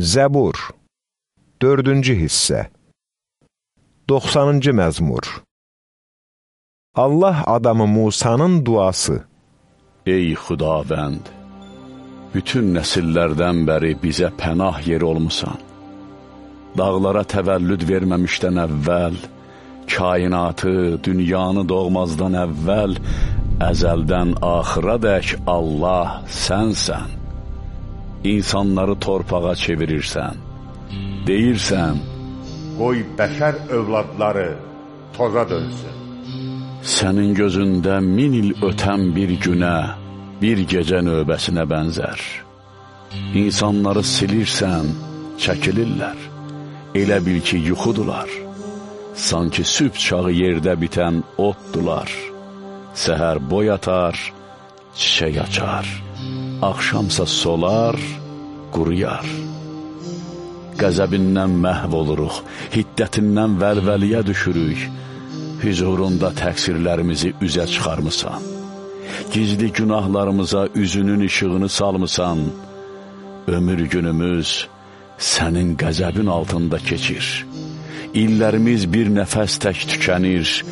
Zəbur 4-cü hissə 90-cı məzmur Allah adamı Musanın duası Ey xudavənd, bütün nəsillərdən bəri bizə pənah yeri olmusan. Dağlara təvəllüd verməmişdən əvvəl, kainatı, dünyanı doğmazdan əvvəl, əzəldən axıra dək Allah sənsən. İnsanları torpağa çevirirsən. Deyirsən, Qoy bəşər övladları toza dönsün. sənin gözündə min il ötən bir günə, bir gecə növbəsinə bənzər. İnsanları silirsən, çəkilirlər. Elə bil ki, yuxudular. Sanki sübh çağı yerdə bitən otdular. Səhər boy atar, çiçək açar. Axşamsa solar, quruyar. Qəzəbindən məhv oluruq, hiddətindən vəlvəliyə düşürük. Hüzurunda təqsirlərimizi üzə çıxarmısan. Gizli günahlarımıza üzünün işığını salmısan. Ömür günümüz sənin qəzəbin altında keçir. İllərimiz bir nəfəs tək tükənir.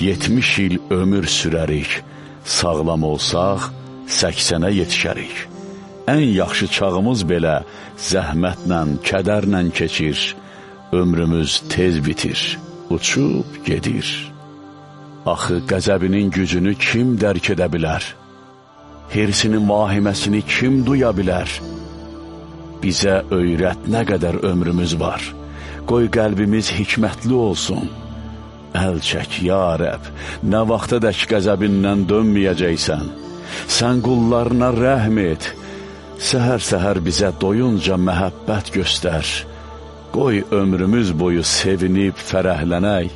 70 il ömür sürərik. Sağlam olsaq, 80-ə yetişərik. Ən yaxşı çağımız belə zəhmətlə, kədərlə keçir. Ömrümüz tez bitir, uçub gedir. Axı qəzəbinin gücünü kim dərk edə bilər? Hirsinin vahiməsini kim duya bilər? Bizə öyrət nə qədər ömrümüz var. Qoy qəlbimiz hikmətli olsun. Əl çək, ya Rəb, nə vaxta dək qəzəbindən dönməyəcəksən. Sən qullarına rəhm et. Səhər-səhər bizə doyunca məhəbbət göstər. Qoy ömrümüz boyu sevinib fərəhlənək.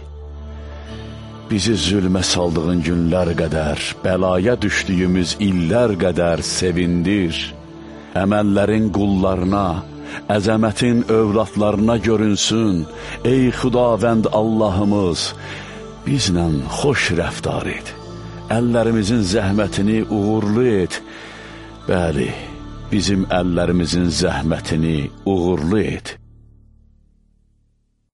Bizi zülmə saldığın günlər qədər, bəlaya düşdüyümüz illər qədər sevindir. Əməllərin qullarına, əzəmətin övladlarına görünsün. Ey xudavənd Allahımız, bizlə xoş rəftar et. Əllərimizin zəhmətini uğurlu et. Bəli, bizim əllərimizin zəhmətini uğurlu et.